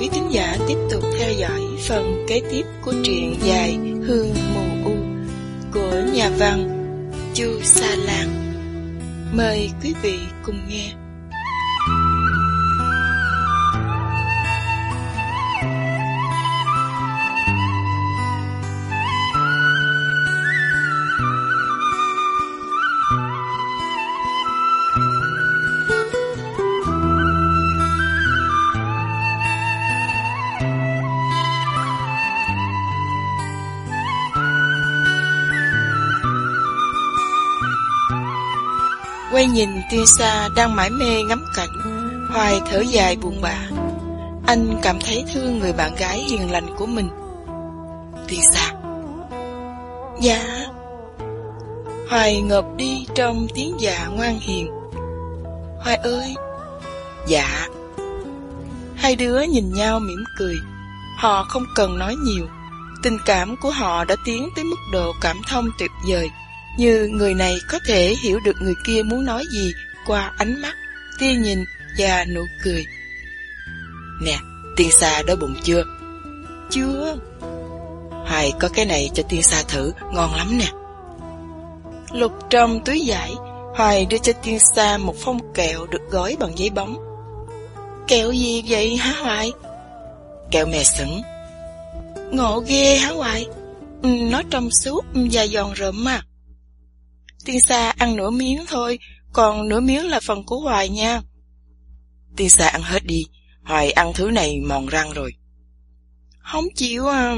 quý thính giả tiếp tục theo dõi phần kế tiếp của truyện dài Hương Mù U của nhà văn Chu Sa Lan. Mời quý vị cùng nghe. Nhìn tiên xa đang mải mê ngắm cảnh, Hoài thở dài buồn bã. Anh cảm thấy thương người bạn gái hiền lành của mình. Tiên xa Dạ. Hoài ngợp đi trong tiếng dạ ngoan hiền. Hoài ơi. Dạ. Hai đứa nhìn nhau mỉm cười. Họ không cần nói nhiều. Tình cảm của họ đã tiến tới mức độ cảm thông tuyệt vời như người này có thể hiểu được người kia muốn nói gì qua ánh mắt, tia nhìn và nụ cười. Nè, tiên sa đói bụng chưa? Chưa. Hoài có cái này cho tiên sa thử, ngon lắm nè. Lục trong túi giải, Hoài đưa cho tiên sa một phong kẹo được gói bằng giấy bóng. Kẹo gì vậy hả Hoài? Kẹo mè sững. Ngộ ghê hả Hoài? Ừ, nó trong suốt và giòn rợm mà. Tiên Sa ăn nửa miếng thôi, còn nửa miếng là phần của Hoài nha. Tiên Sa ăn hết đi, Hoài ăn thứ này mòn răng rồi. Không chịu à,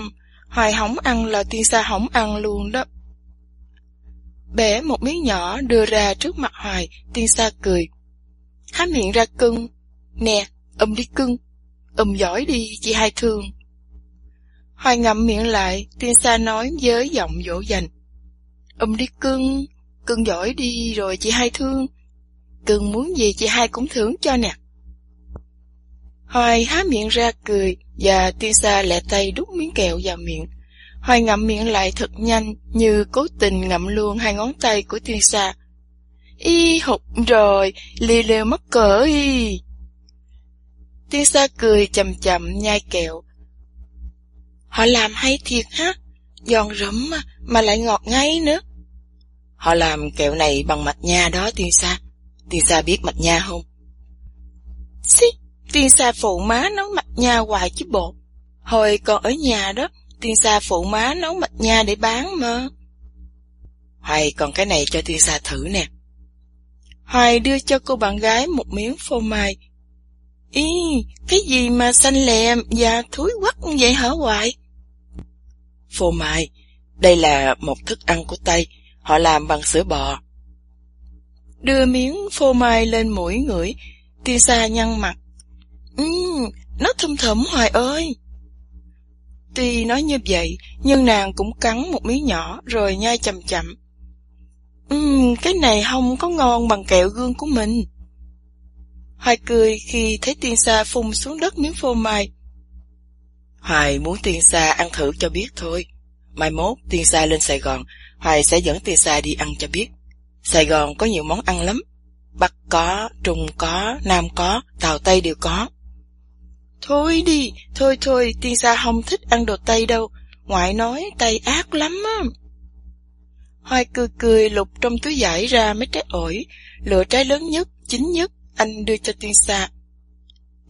Hoài không ăn là Tiên Sa không ăn luôn đó. Bẻ một miếng nhỏ đưa ra trước mặt Hoài, Tiên Sa cười. Há miệng ra cưng. Nè, ôm đi cưng. Ôm giỏi đi, chị hai thương. Hoài ngậm miệng lại, Tiên Sa nói với giọng dỗ dành. Ôm đi cưng, Cưng giỏi đi rồi chị hai thương. Cưng muốn gì chị hai cũng thưởng cho nè. Hoài há miệng ra cười và tiên sa lẹ tay đút miếng kẹo vào miệng. Hoài ngậm miệng lại thật nhanh như cố tình ngậm luôn hai ngón tay của tiên sa. Y hụt rồi, lì lều mất cỡ y. Tiên sa cười chậm chậm nhai kẹo. Họ làm hay thiệt ha, giòn rụm mà, mà lại ngọt ngay nữa. Họ làm kẹo này bằng mạch nha đó tiên sa. Tiên sa biết mạch nha không? Xí, tiên sa phụ má nấu mạch nha hoài chứ bộ. Hồi còn ở nhà đó, tiên sa phụ má nấu mạch nha để bán mà. Hoài còn cái này cho tiên sa thử nè. Hoài đưa cho cô bạn gái một miếng phô mai. Ý, cái gì mà xanh lèm và thúi quắc vậy hả Hoài? Phô mai, đây là một thức ăn của Tây, Họ làm bằng sữa bò. Đưa miếng phô mai lên mũi ngửi, tiên sa nhăn mặt. Ừm, nó thơm thơm hoài ơi. Tuy nói như vậy, nhưng nàng cũng cắn một miếng nhỏ rồi nhai chậm chậm. Ừm, cái này không có ngon bằng kẹo gương của mình. Hoài cười khi thấy tiên sa phun xuống đất miếng phô mai. Hoài muốn tiên sa ăn thử cho biết thôi. Mai mốt tiên sa lên Sài Gòn, Hoài sẽ dẫn Tiên Sa đi ăn cho biết. Sài Gòn có nhiều món ăn lắm. Bắc có, Trung có, Nam có, Tàu Tây đều có. Thôi đi, thôi thôi, Tiên Sa không thích ăn đồ Tây đâu. Ngoại nói Tây ác lắm á. Hoài cười cười lục trong túi giải ra mấy trái ổi, lựa trái lớn nhất, chính nhất, anh đưa cho Tiên Sa.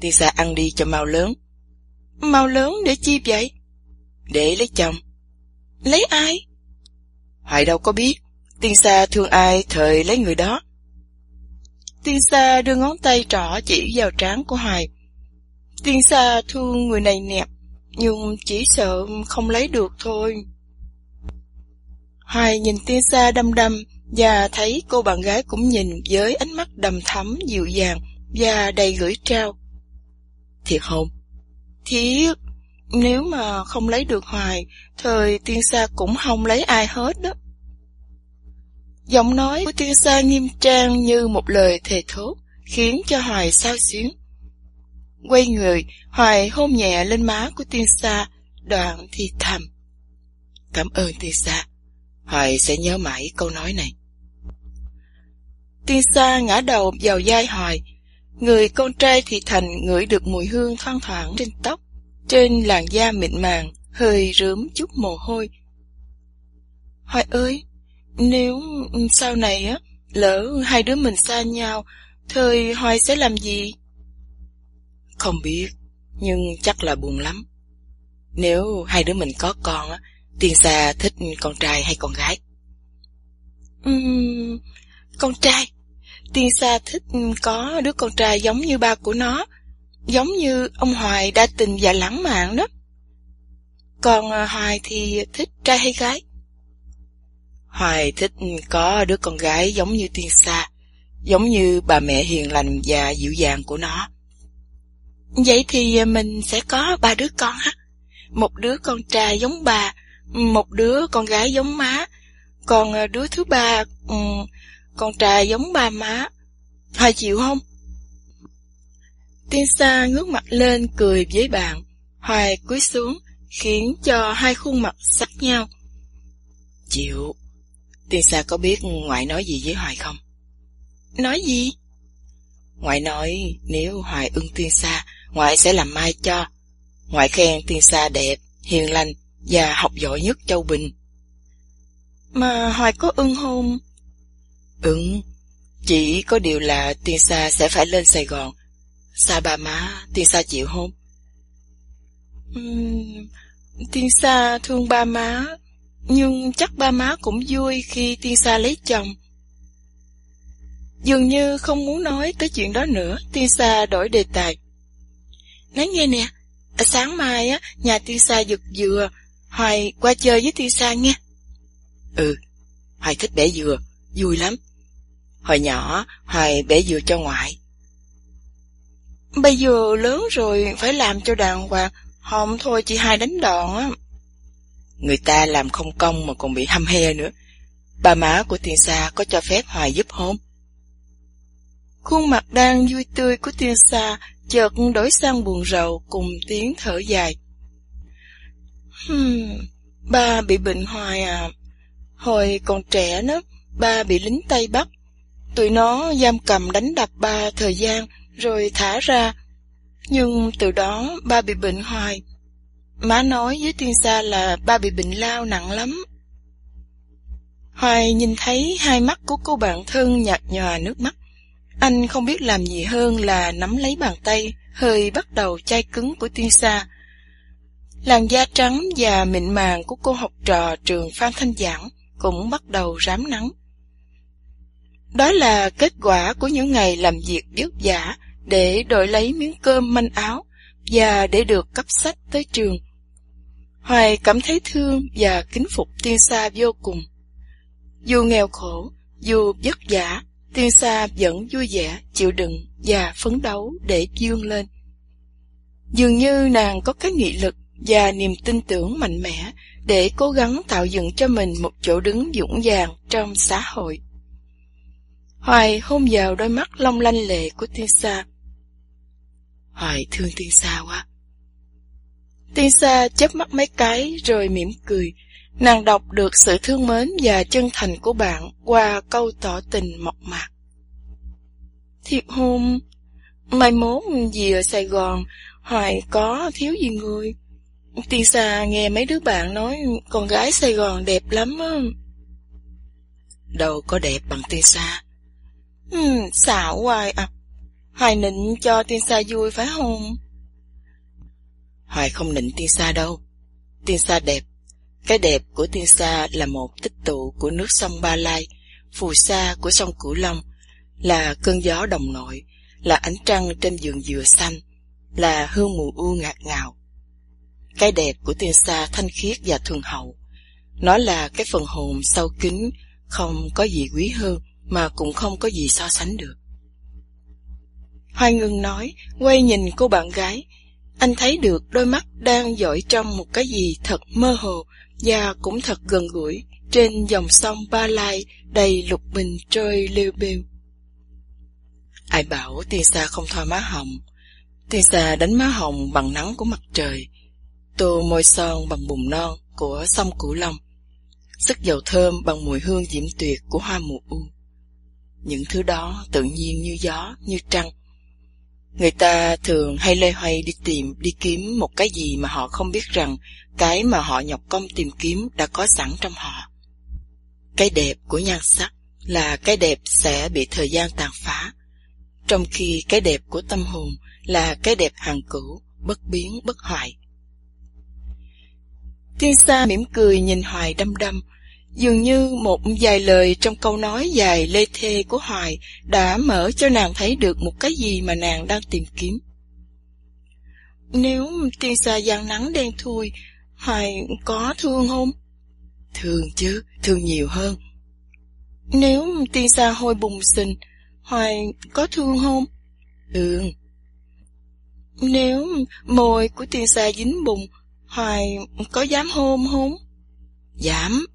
Tiên Sa ăn đi cho mau lớn. Mau lớn để chi vậy? Để lấy chồng. Lấy ai? Hoài đâu có biết, tiên sa thương ai thời lấy người đó. Tiên sa đưa ngón tay trỏ chỉ vào trán của Hoài. Tiên sa thương người này nè, nhưng chỉ sợ không lấy được thôi. Hoài nhìn tiên sa đăm đăm và thấy cô bạn gái cũng nhìn với ánh mắt đầm thắm dịu dàng và đầy gửi trao. Thiệt không? Thiệt, nếu mà không lấy được Hoài, thời tiên sa cũng không lấy ai hết đó. Giọng nói của tiên sa nghiêm trang như một lời thề thốt, khiến cho Hoài sao xuyến. Quay người, Hoài hôn nhẹ lên má của tiên sa, đoạn thì thầm. Cảm ơn tiên sa, Hoài sẽ nhớ mãi câu nói này. Tiên sa ngã đầu vào vai Hoài, Người con trai thì thành ngửi được mùi hương thoang thoảng trên tóc, trên làn da mịn màng, hơi rớm chút mồ hôi. Hoài ơi, nếu sau này á, lỡ hai đứa mình xa nhau, thời Hoài sẽ làm gì? Không biết, nhưng chắc là buồn lắm. Nếu hai đứa mình có con á, Tiên Sa thích con trai hay con gái? Uhm, con trai. Tiên Sa thích có đứa con trai giống như ba của nó, giống như ông Hoài đa tình và lãng mạn đó. Còn à, Hoài thì thích trai hay gái? Hoài thích có đứa con gái giống như Tiên Sa, giống như bà mẹ hiền lành và dịu dàng của nó. Vậy thì mình sẽ có ba đứa con ha. Một đứa con trai giống bà, một đứa con gái giống má, còn à, đứa thứ ba, um, con trai giống ba má. Hai chịu không? Tiên Sa ngước mặt lên cười với bạn. Hoài cúi xuống, khiến cho hai khuôn mặt sắc nhau. Chịu. Tiên Sa có biết ngoại nói gì với Hoài không? Nói gì? Ngoại nói nếu Hoài ưng Tiên Sa, ngoại sẽ làm mai cho. Ngoại khen Tiên Sa đẹp, hiền lành và học giỏi nhất Châu Bình. Mà Hoài có ưng hôn? Ưng, chỉ có điều là Tiên Sa sẽ phải lên Sài Gòn sao ba má, Tiên Sa chịu hôn? Uhm, tiên Sa thương ba má, nhưng chắc ba má cũng vui khi Tiên Sa lấy chồng. Dường như không muốn nói tới chuyện đó nữa, Tiên Sa đổi đề tài. Nói nghe nè, sáng mai á, nhà Tiên Sa giật dừa, Hoài qua chơi với Tiên Sa nghe. Ừ, Hoài thích bẻ dừa, vui lắm. Hồi nhỏ, Hoài bẻ dừa cho ngoại. Bây giờ lớn rồi, phải làm cho đàng hoàng, không thôi chị hai đánh đòn á. Người ta làm không công mà còn bị hăm he nữa. bà má của Tiên Sa có cho phép Hoài giúp không? Khuôn mặt đang vui tươi của Tiên Sa chợt đổi sang buồn rầu cùng tiếng thở dài. Hmm, ba bị bệnh hoài à. Hồi còn trẻ nữa ba bị lính Tây Bắc. Tụi nó giam cầm đánh đập ba thời gian, rồi thả ra. Nhưng từ đó ba bị bệnh hoài. Má nói với tiên sa là ba bị bệnh lao nặng lắm. Hoài nhìn thấy hai mắt của cô bạn thân nhạt nhòa nước mắt. Anh không biết làm gì hơn là nắm lấy bàn tay, hơi bắt đầu chai cứng của tiên sa. Làn da trắng và mịn màng của cô học trò trường Phan Thanh Giảng cũng bắt đầu rám nắng. Đó là kết quả của những ngày làm việc vất vả để đổi lấy miếng cơm manh áo và để được cấp sách tới trường. Hoài cảm thấy thương và kính phục tiên sa vô cùng. Dù nghèo khổ, dù vất vả, tiên sa vẫn vui vẻ, chịu đựng và phấn đấu để dương lên. Dường như nàng có cái nghị lực và niềm tin tưởng mạnh mẽ để cố gắng tạo dựng cho mình một chỗ đứng vững vàng trong xã hội. Hoài hôn vào đôi mắt long lanh lệ của tiên sa. Hoài thương tiên sa quá. Tiên sa chớp mắt mấy cái rồi mỉm cười. Nàng đọc được sự thương mến và chân thành của bạn qua câu tỏ tình mộc mạc. Thiệt hôn, mai mốt gì ở Sài Gòn, Hoài có thiếu gì người. Tiên Sa nghe mấy đứa bạn nói con gái Sài Gòn đẹp lắm á. Đâu có đẹp bằng Tiên Sa. Ừ, xạo hoài à. Hoài nịnh cho Tiên Sa vui phải không? Hoài không nịnh Tiên Sa đâu. Tiên Sa đẹp. Cái đẹp của Tiên Sa là một tích tụ của nước sông Ba Lai, phù sa của sông Cửu Long, là cơn gió đồng nội, là ánh trăng trên giường dừa xanh, là hương mùa u ngạt ngào. Cái đẹp của Tiên Sa thanh khiết và thuần hậu. Nó là cái phần hồn sâu kín, không có gì quý hơn, mà cũng không có gì so sánh được. Hoài ngừng nói, quay nhìn cô bạn gái. Anh thấy được đôi mắt đang dõi trong một cái gì thật mơ hồ và cũng thật gần gũi trên dòng sông Ba Lai đầy lục bình trôi lêu bêu. Ai bảo tiên sa không thoa má hồng. Tiên sa đánh má hồng bằng nắng của mặt trời, tô môi son bằng bùn non của sông Cửu Long, sức dầu thơm bằng mùi hương diễm tuyệt của hoa mùa u. Những thứ đó tự nhiên như gió, như trăng. Người ta thường hay lê hoay đi tìm, đi kiếm một cái gì mà họ không biết rằng cái mà họ nhọc công tìm kiếm đã có sẵn trong họ. Cái đẹp của nhan sắc là cái đẹp sẽ bị thời gian tàn phá, trong khi cái đẹp của tâm hồn là cái đẹp hàng cửu, bất biến, bất hoại. Tiên sa mỉm cười nhìn Hoài đăm đăm, dường như một vài lời trong câu nói dài lê thê của Hoài đã mở cho nàng thấy được một cái gì mà nàng đang tìm kiếm. Nếu tiên sa giang nắng đen thui, Hoài có thương không? Thương chứ, thương nhiều hơn. Nếu tiên sa hôi bùng xình, Hoài có thương không? Thương Nếu môi của tiên sa dính bùng, Hoài có dám hôn không? Dám.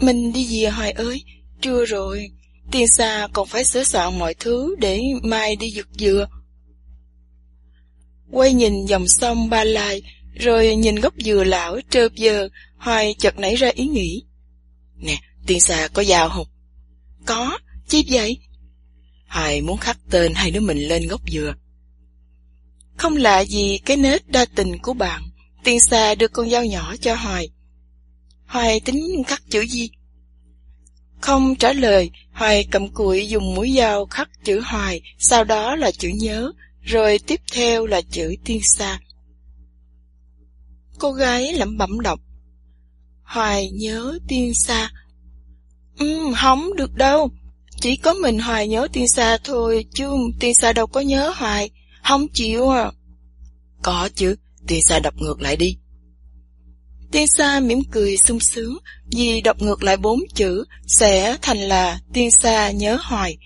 Mình đi về Hoài ơi, trưa rồi, tiên xa còn phải sửa soạn mọi thứ để mai đi giật dừa. Quay nhìn dòng sông Ba Lai, rồi nhìn gốc dừa lão trơ dơ, Hoài chợt nảy ra ý nghĩ. Nè, tiên xa có dao không? Có, chi vậy? Hoài muốn khắc tên hai đứa mình lên gốc dừa. Không lạ gì cái nết đa tình của bạn, tiên xa đưa con dao nhỏ cho Hoài. Hoài tính khắc chữ gì? Không trả lời, Hoài cầm cuội dùng mũi dao khắc chữ Hoài, sau đó là chữ nhớ, rồi tiếp theo là chữ tiên xa. Cô gái lẩm bẩm đọc. Hoài nhớ tiên xa. Ừ, không được đâu. Chỉ có mình Hoài nhớ tiên xa thôi, chứ tiên xa đâu có nhớ Hoài. Không chịu à. Có chứ, tiên xa đọc ngược lại đi. Tiên Sa mỉm cười sung sướng vì đọc ngược lại bốn chữ sẽ thành là tiên Sa nhớ hoài.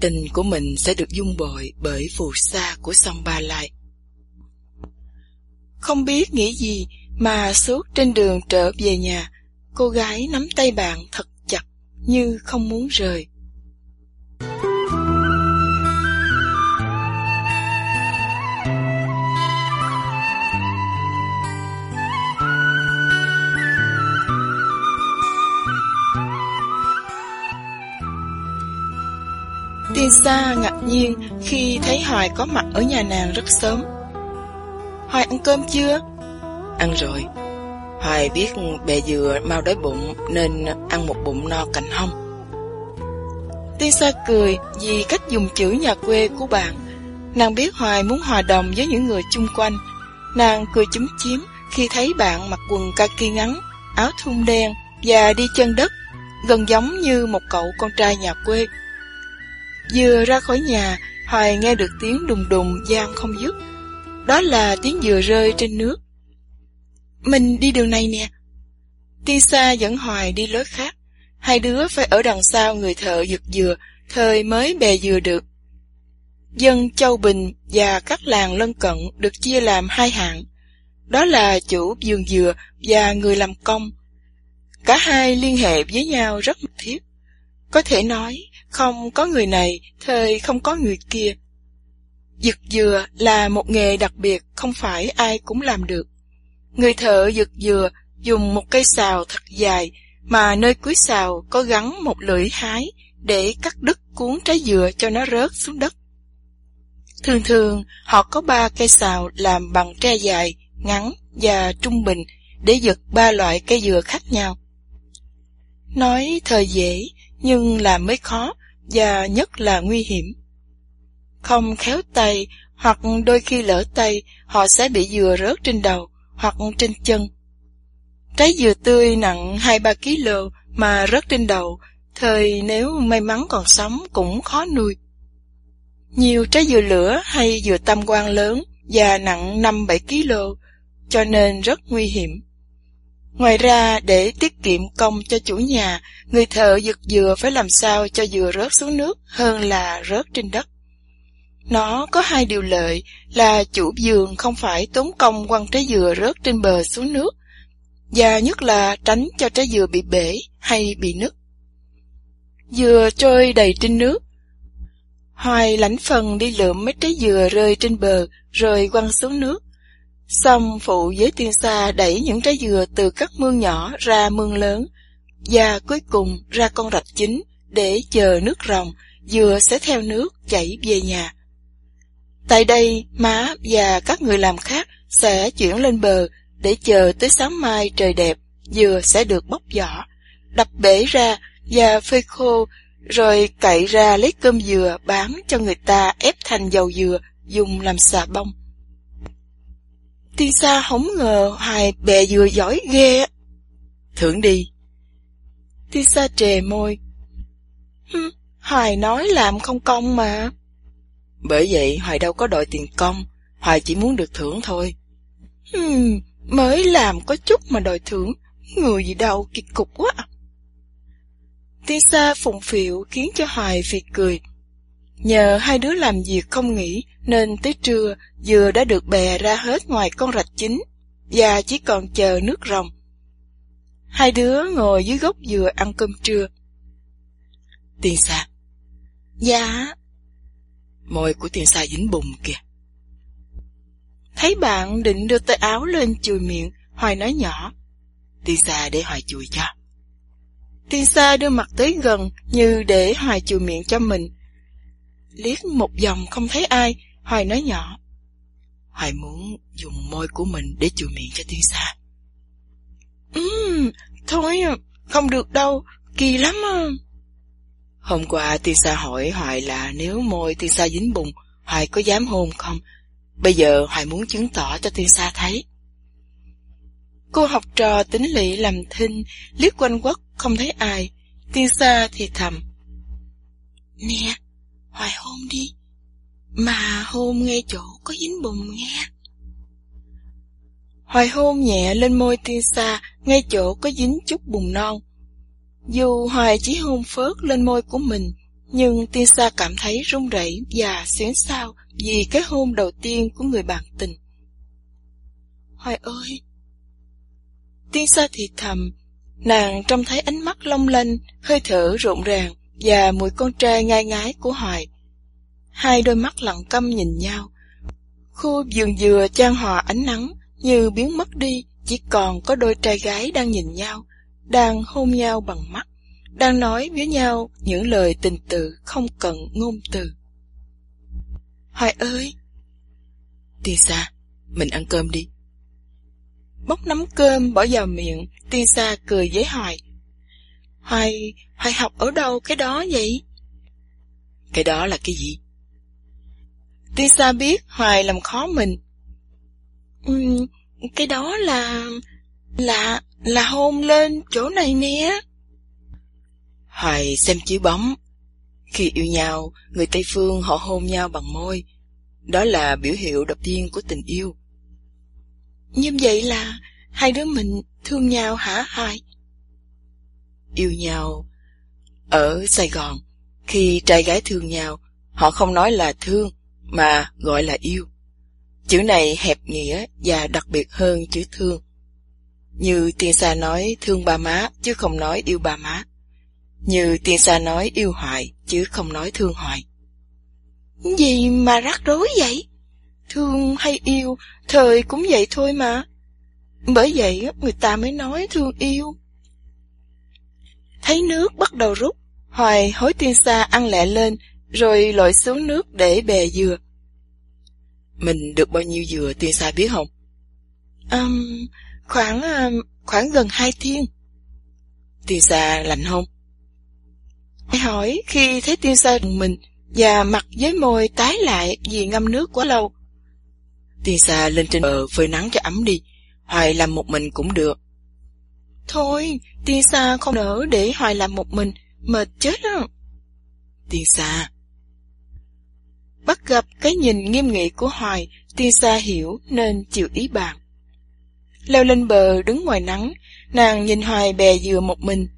Tình của mình sẽ được dung bội bởi phù sa của sông Ba Lai. Không biết nghĩ gì mà suốt trên đường trở về nhà, cô gái nắm tay bạn thật chặt như không muốn rời. Tiên Sa ngạc nhiên khi thấy Hoài có mặt ở nhà nàng rất sớm. Hoài ăn cơm chưa? Ăn rồi. Hoài biết bè dừa mau đói bụng nên ăn một bụng no cạnh hông. Tiên Sa cười vì cách dùng chữ nhà quê của bạn. Nàng biết Hoài muốn hòa đồng với những người chung quanh. Nàng cười chúm chím khi thấy bạn mặc quần kaki ngắn, áo thun đen và đi chân đất, gần giống như một cậu con trai nhà quê. Vừa ra khỏi nhà, Hoài nghe được tiếng đùng đùng gian không dứt. Đó là tiếng dừa rơi trên nước. Mình đi đường này nè. Tiên xa dẫn Hoài đi lối khác. Hai đứa phải ở đằng sau người thợ giật dừa, thời mới bè dừa được. Dân Châu Bình và các làng lân cận được chia làm hai hạng. Đó là chủ vườn dừa và người làm công. Cả hai liên hệ với nhau rất mật thiết. Có thể nói, không có người này, thời không có người kia. Dực dừa là một nghề đặc biệt không phải ai cũng làm được. Người thợ dực dừa dùng một cây xào thật dài mà nơi cuối xào có gắn một lưỡi hái để cắt đứt cuốn trái dừa cho nó rớt xuống đất. Thường thường họ có ba cây xào làm bằng tre dài, ngắn và trung bình để giật ba loại cây dừa khác nhau. Nói thời dễ nhưng làm mới khó và nhất là nguy hiểm. Không khéo tay hoặc đôi khi lỡ tay họ sẽ bị dừa rớt trên đầu hoặc trên chân. Trái dừa tươi nặng 2-3 kg mà rớt trên đầu, thời nếu may mắn còn sống cũng khó nuôi. Nhiều trái dừa lửa hay dừa tam quan lớn và nặng 5-7 kg, cho nên rất nguy hiểm. Ngoài ra, để tiết kiệm công cho chủ nhà, người thợ giật dừa phải làm sao cho dừa rớt xuống nước hơn là rớt trên đất. Nó có hai điều lợi là chủ vườn không phải tốn công quăng trái dừa rớt trên bờ xuống nước, và nhất là tránh cho trái dừa bị bể hay bị nứt. Dừa trôi đầy trên nước. Hoài lãnh phần đi lượm mấy trái dừa rơi trên bờ rồi quăng xuống nước. Xong phụ với tiên xa đẩy những trái dừa từ các mương nhỏ ra mương lớn, và cuối cùng ra con rạch chính để chờ nước ròng dừa sẽ theo nước chảy về nhà. Tại đây, má và các người làm khác sẽ chuyển lên bờ để chờ tới sáng mai trời đẹp, dừa sẽ được bóc vỏ, đập bể ra và phơi khô, rồi cậy ra lấy cơm dừa bán cho người ta ép thành dầu dừa dùng làm xà bông. Tiên sa không ngờ Hoài bè dừa giỏi ghê. Thưởng đi. Tiên sa trề môi. Hừm, Hoài nói làm không công mà. Bởi vậy Hoài đâu có đòi tiền công, Hoài chỉ muốn được thưởng thôi. Hừm, mới làm có chút mà đòi thưởng, người gì đâu kỳ cục quá. Tiên sa phụng phịu khiến cho Hoài phì cười. Nhờ hai đứa làm việc không nghỉ nên tới trưa dừa đã được bè ra hết ngoài con rạch chính và chỉ còn chờ nước rồng. Hai đứa ngồi dưới gốc dừa ăn cơm trưa. Tiên sa. Dạ. Môi của tiên sa dính bùn kìa. Thấy bạn định đưa tay áo lên chùi miệng, Hoài nói nhỏ. Tiên sa để Hoài chùi cho. Tiên sa đưa mặt tới gần như để Hoài chùi miệng cho mình. Liếc một vòng không thấy ai, Hoài nói nhỏ. Hoài muốn dùng môi của mình để chùi miệng cho tiên sa. Ừm, thôi, không được đâu, kỳ lắm à. Hôm qua tiên sa hỏi Hoài là nếu môi tiên sa dính bùn, Hoài có dám hôn không? Bây giờ Hoài muốn chứng tỏ cho tiên sa thấy. Cô học trò tính lị làm thinh, liếc quanh quất không thấy ai. Tiên sa thì thầm. Nè, Hoài hôn đi. Mà hôn ngay chỗ có dính bùn nghe. Hoài hôn nhẹ lên môi tiên sa, ngay chỗ có dính chút bùn non. Dù Hoài chỉ hôn phớt lên môi của mình, nhưng tiên sa cảm thấy run rẩy và xuyến xao vì cái hôn đầu tiên của người bạn tình. Hoài ơi! Tiên sa thì thầm, nàng trông thấy ánh mắt long lanh, hơi thở rộn ràng và mùi con trai ngai ngái của Hoài. Hai đôi mắt lặng câm nhìn nhau. Khu vườn dừa chan hòa ánh nắng như biến mất đi, chỉ còn có đôi trai gái đang nhìn nhau, đang hôn nhau bằng mắt, đang nói với nhau những lời tình tự không cần ngôn từ. Hoài ơi! Ti Sa, mình ăn cơm đi. Bóc nắm cơm bỏ vào miệng, Ti Sa cười với Hoài. Hoài, Hoài học ở đâu cái đó vậy? Cái đó là cái gì? Tiên Sa biết Hoài làm khó mình. Ừ, cái đó là... là... là hôn lên chỗ này nè. Hoài xem chiếu bóng. Khi yêu nhau, người Tây Phương họ hôn nhau bằng môi. Đó là biểu hiệu đầu tiên của tình yêu. Như vậy là hai đứa mình thương nhau hả Hoài? Yêu nhau ở Sài Gòn, khi trai gái thương nhau, họ không nói là thương, mà gọi là yêu. Chữ này hẹp nghĩa và đặc biệt hơn chữ thương. Như tiên sa nói thương ba má chứ không nói yêu ba má. Như tiên sa nói yêu hoài chứ không nói thương hoài. Gì mà rắc rối vậy? Thương hay yêu, thời cũng vậy thôi mà. Bởi vậy người ta mới nói thương yêu. Thấy nước bắt đầu rút, Hoài hối tiên sa ăn lẹ lên, rồi lội xuống nước để bè dừa. Mình được bao nhiêu dừa tiên sa biết không? Um, khoảng um, khoảng gần hai thiên. Tiên sa lạnh không? Hãy hỏi khi thấy tiên sa mình và mặt với môi tái lại vì ngâm nước quá lâu. Tiên sa lên trên bờ phơi nắng cho ấm đi, Hoài làm một mình cũng được. Thôi, tiên sa không nỡ để Hoài làm một mình, mệt chết á. Tiên sa. Bắt gặp cái nhìn nghiêm nghị của Hoài, tiên sa hiểu nên chịu ý bạn. Leo lên bờ đứng ngoài nắng, nàng nhìn Hoài bè dừa một mình.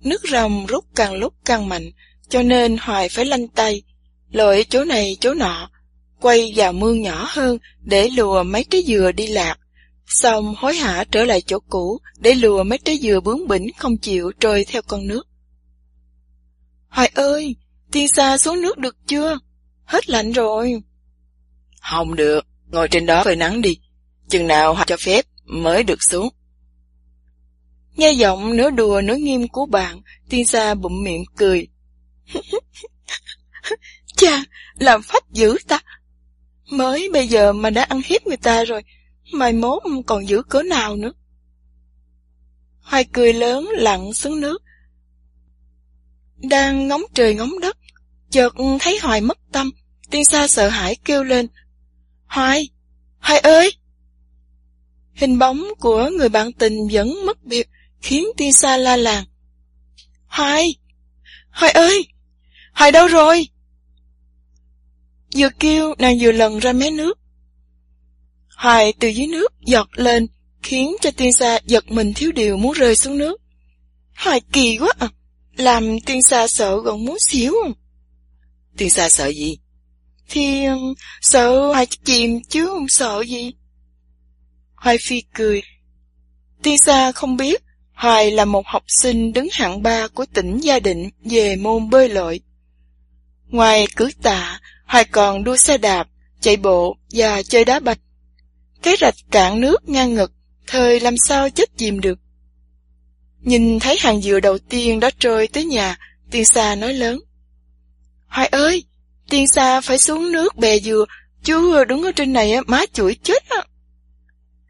Nước rồng rút càng lúc càng mạnh, cho nên Hoài phải lanh tay, lội chỗ này chỗ nọ, quay vào mương nhỏ hơn để lùa mấy trái dừa đi lạc. Xong hối hả trở lại chỗ cũ để lùa mấy trái dừa bướng bỉnh không chịu trôi theo con nước. Hoài ơi, tiên xa xuống nước được chưa? Hết lạnh rồi. Không được, ngồi trên đó phơi nắng đi. Chừng nào cho phép mới được xuống. Nghe giọng nửa đùa nửa nghiêm của bạn, tiên xa bụng miệng cười. Cha, làm phách dữ ta. Mới bây giờ mà đã ăn hiếp người ta rồi, mai mốt còn giữ cỡ nào nữa. Hoài cười lớn lặn xuống nước. Đang ngóng trời ngóng đất, chợt thấy Hoài mất tâm, tiên sa sợ hãi kêu lên. Hoài, Hoài ơi! Hình bóng của người bạn tình vẫn mất biệt, khiến tiên sa la làng. Hoài! Hoài ơi! Hoài đâu rồi? Vừa kêu nàng vừa lần ra mé nước. Hoài từ dưới nước giọt lên, khiến cho tiên sa giật mình thiếu điều muốn rơi xuống nước. Hoài kỳ quá à, làm tiên sa sợ gần muốn xíu. Tiên sa sợ gì? Thì um, sợ Hoài chìm chứ không sợ gì. Hoài phi cười. Tiên sa không biết Hoài là một học sinh đứng hạng ba của tỉnh Gia Định về môn bơi lội. Ngoài cứ tạ, Hoài còn đua xe đạp, chạy bộ và chơi đá bạch. Cái rạch cạn nước ngang ngực, thời làm sao chết chìm được. Nhìn thấy hàng dừa đầu tiên đã trôi tới nhà, tiên xa nói lớn. Hoài ơi, tiên xa phải xuống nước bè dừa, chú đứng ở trên này má chửi chết á.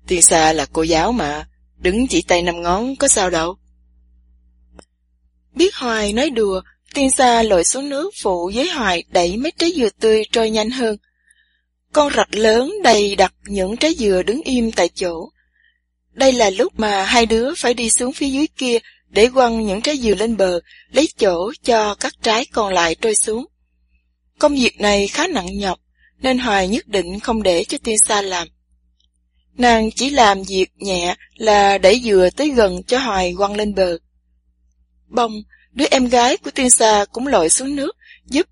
Tiên xa là cô giáo mà, đứng chỉ tay năm ngón có sao đâu. Biết Hoài nói đùa, tiên xa lội xuống nước phụ với Hoài đẩy mấy trái dừa tươi trôi nhanh hơn. Con rạch lớn đầy đặt những trái dừa đứng im tại chỗ. Đây là lúc mà hai đứa phải đi xuống phía dưới kia để quăng những trái dừa lên bờ, lấy chỗ cho các trái còn lại trôi xuống. Công việc này khá nặng nhọc, nên Hoài nhất định không để cho tiên sa làm. Nàng chỉ làm việc nhẹ là đẩy dừa tới gần cho Hoài quăng lên bờ. Bông, đứa em gái của tiên sa cũng lội xuống nước, giúp.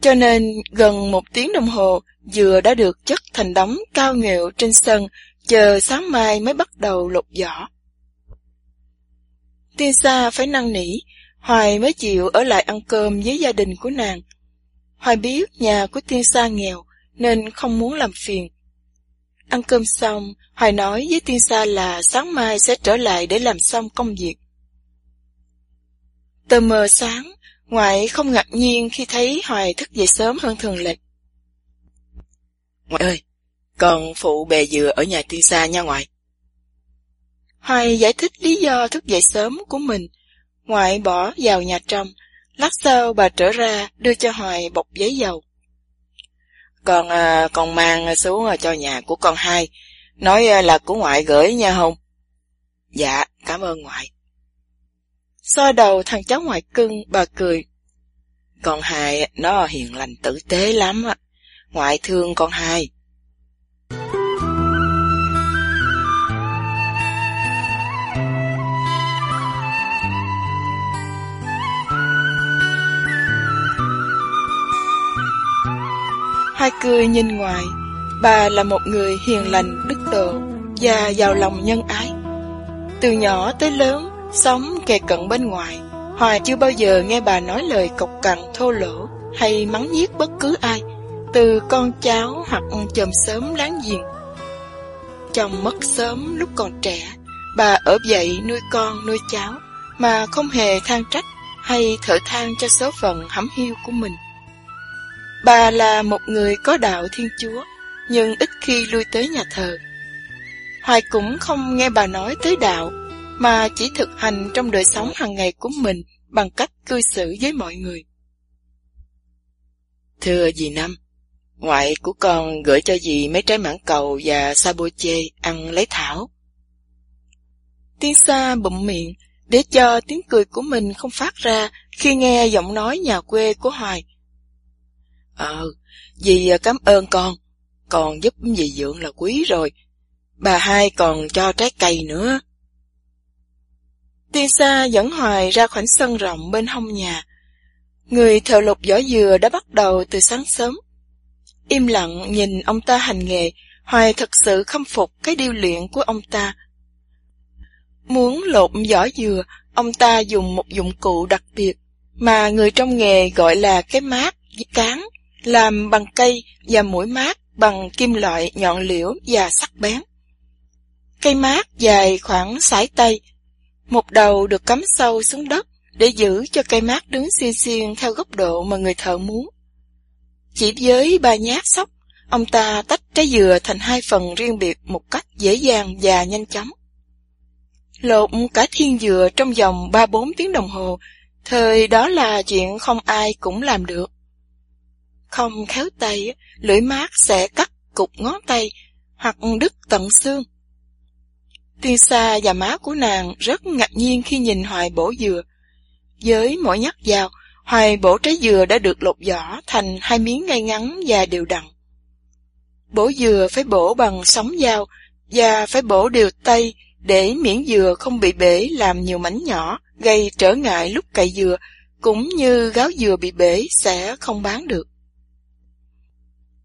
Cho nên gần một tiếng đồng hồ, dừa đã được chất thành đống cao nghệu trên sân, chờ sáng mai mới bắt đầu lột vỏ. Tiên sa phải năn nỉ, Hoài mới chịu ở lại ăn cơm với gia đình của nàng. Hoài biết nhà của tiên sa nghèo, nên không muốn làm phiền. Ăn cơm xong, Hoài nói với tiên sa là sáng mai sẽ trở lại để làm xong công việc. Tờ mờ sáng, ngoại không ngạc nhiên khi thấy Hoài thức dậy sớm hơn thường lệ. Ngoại ơi, con phụ bè dừa ở nhà tiên sa nha ngoại. Hoài giải thích lý do thức dậy sớm của mình. Ngoại bỏ vào nhà trong, lát sau bà trở ra đưa cho Hoài bọc giấy dầu. Con à, con mang xuống à, cho nhà của con hai, nói à, là của ngoại gửi nha không? Dạ, cảm ơn ngoại. Xoa đầu thằng cháu ngoại cưng, bà cười. Con hai nó hiền lành tử tế lắm á. Ngoại thương con hai. Hai cười nhìn ngoài, bà là một người hiền lành, đức độ và giàu lòng nhân ái. Từ nhỏ tới lớn, sống kề cận bên ngoài, Hoài chưa bao giờ nghe bà nói lời cộc cằn thô lỗ hay mắng nhiếc bất cứ ai, từ con cháu hoặc chồng sớm láng giềng. Chồng mất sớm lúc còn trẻ, bà ở dậy nuôi con nuôi cháu, mà không hề than trách hay thở than cho số phận hẩm hiu của mình. Bà là một người có đạo Thiên Chúa, nhưng ít khi lui tới nhà thờ. Hoài cũng không nghe bà nói tới đạo, mà chỉ thực hành trong đời sống hàng ngày của mình bằng cách cư xử với mọi người. Thưa dì Năm, ngoại của con gửi cho dì mấy trái mãng cầu và saboche ăn lấy thảo. Tiên Sa bụm miệng để cho tiếng cười của mình không phát ra khi nghe giọng nói nhà quê của Hoài. Ờ, dì ờ, cảm ơn con, con giúp dì dưỡng là quý rồi. Bà hai còn cho trái cây nữa. Tiên Sa dẫn Hoài ra khoảnh sân rộng bên hông nhà. Người thợ lục vỏ dừa đã bắt đầu từ sáng sớm. Im lặng nhìn ông ta hành nghề, Hoài thật sự khâm phục cái điêu luyện của ông ta. Muốn lột vỏ dừa, ông ta dùng một dụng cụ đặc biệt, mà người trong nghề gọi là cái mát, cán, làm bằng cây và mũi mát bằng kim loại nhọn liễu và sắc bén. Cây mát dài khoảng sải tay, một đầu được cắm sâu xuống đất, để giữ cho cây mát đứng xiên xiên theo góc độ mà người thợ muốn. Chỉ với ba nhát sóc, ông ta tách trái dừa thành hai phần riêng biệt một cách dễ dàng và nhanh chóng. Lột cả thiên dừa trong vòng ba bốn tiếng đồng hồ, thời đó là chuyện không ai cũng làm được. Không khéo tay, lưỡi mát sẽ cắt cục ngón tay hoặc đứt tận xương. Tiên xa và má của nàng rất ngạc nhiên khi nhìn hoài bổ dừa. Với mỗi nhát dao, hoài bổ trái dừa đã được lột vỏ thành hai miếng ngay ngắn và đều đặn. Bổ dừa phải bổ bằng sóng dao và phải bổ đều tay để miếng dừa không bị bể làm nhiều mảnh nhỏ, gây trở ngại lúc cày dừa, cũng như gáo dừa bị bể sẽ không bán được.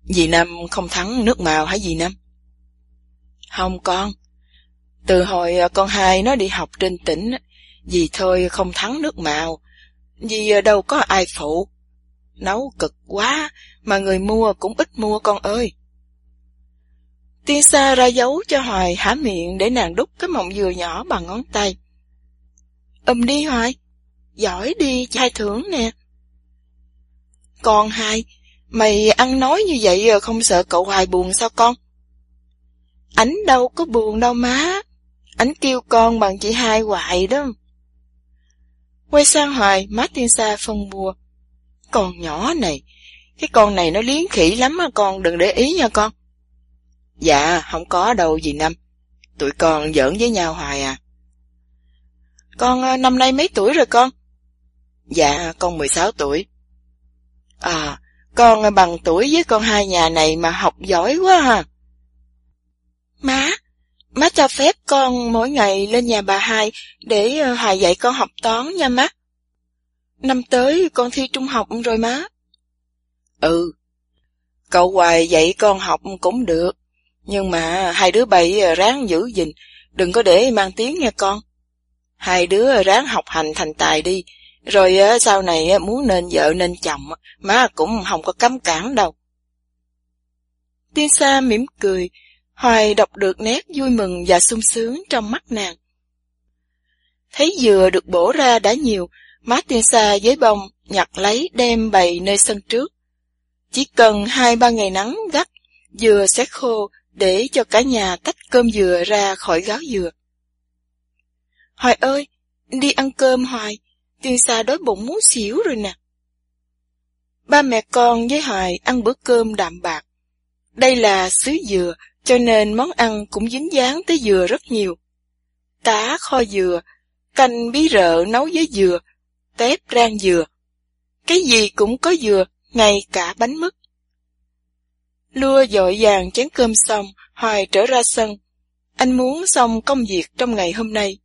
Dì Năm không thắng nước màu hả dì Năm? Không con. Từ hồi ờ, con hai nó đi học trên tỉnh, dì thôi không thắng nước màu. Vì ờ, đâu có ai phụ. Nấu cực quá, mà người mua cũng ít mua con ơi. Tiên sa ra dấu cho Hoài há miệng để nàng đút cái mọng dừa nhỏ bằng ngón tay. Ừm đi Hoài, giỏi đi hai thưởng nè. Con hai, mày ăn nói như vậy à, không sợ cậu Hoài buồn sao con? Ảnh đâu có buồn đâu má, ảnh kêu con bằng chị hai hoài đó. Quay sang Hoài, má tiên xa phân bùa. Con nhỏ này, cái con này nó liến khỉ lắm á con, đừng để ý nha con. Dạ, không có đâu dì Năm. Tụi con giỡn với nhau hoài à. Con à, năm nay mấy tuổi rồi con? Dạ, con 16 tuổi. À, con ờ, bằng tuổi với con hai nhà này mà học giỏi quá ha. Má, má cho phép con mỗi ngày lên nhà bà hai để ờ, Hoài dạy con học toán nha má. Năm tới con thi trung học rồi má. Ừ, cậu Hoài dạy con học cũng được. Nhưng mà hai đứa bay à, ráng giữ gìn, đừng có để mang tiếng nha con. Hai đứa ráng học hành thành tài đi, rồi sau này muốn nên vợ nên chồng, má cũng không có cấm cản đâu. Tiên Sa mỉm cười, Hoài đọc được nét vui mừng và sung sướng trong mắt nàng. Thấy dừa được bổ ra đã nhiều, má Tiên Sa với bông nhặt lấy đem bày nơi sân trước. Chỉ cần hai ba ngày nắng gắt, dừa sẽ khô để cho cả nhà tách cơm dừa ra khỏi gáo dừa. Hoài ơi, đi ăn cơm Hoài, tiên xa đói bụng muốn xỉu rồi nè. Ba mẹ con với Hoài ăn bữa cơm đạm bạc. Đây là xứ dừa, cho nên món ăn cũng dính dáng tới dừa rất nhiều. Cá kho dừa, canh bí rợ nấu với dừa, tép rang dừa. Cái gì cũng có dừa, ngay cả bánh mứt. Lua dội vàng chén cơm xong, Hoài trở ra sân. Anh muốn xong công việc trong ngày hôm nay.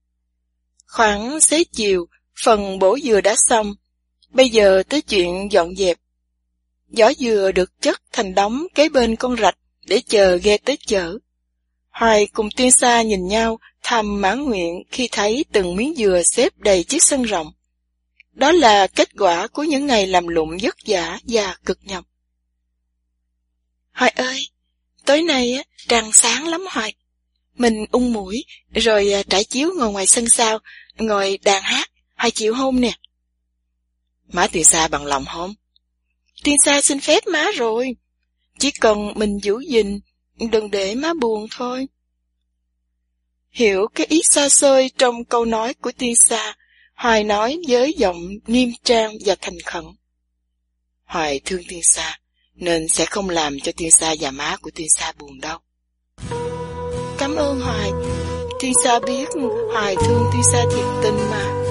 Khoảng xế chiều, phần bổ dừa đã xong. Bây giờ tới chuyện dọn dẹp. Giỏ dừa được chất thành đống kế bên con rạch để chờ ghe tới chở. Hoài cùng tiên xa nhìn nhau thầm mãn nguyện khi thấy từng miếng dừa xếp đầy chiếc sân rộng. Đó là kết quả của những ngày làm lụng vất vả và cực nhọc. Hoài ơi, tối nay á, trăng sáng lắm Hoài. Mình ung mũi, rồi trải chiếu ngồi ngoài sân sau, ngồi đàn hát, hay chịu hôn nè. Má từ xa bằng lòng hôn. Tiên xa xin phép má rồi. Chỉ cần mình giữ gìn, đừng để má buồn thôi. Hiểu cái ý xa xơi trong câu nói của tiên xa, Hoài nói với giọng nghiêm trang và thành khẩn. Hoài thương tiên xa, nên sẽ không làm cho tiên sa và má của tiên sa buồn đâu. Cảm ơn Hoài, tiên sa biết Hoài thương tiên sa thiệt tình mà.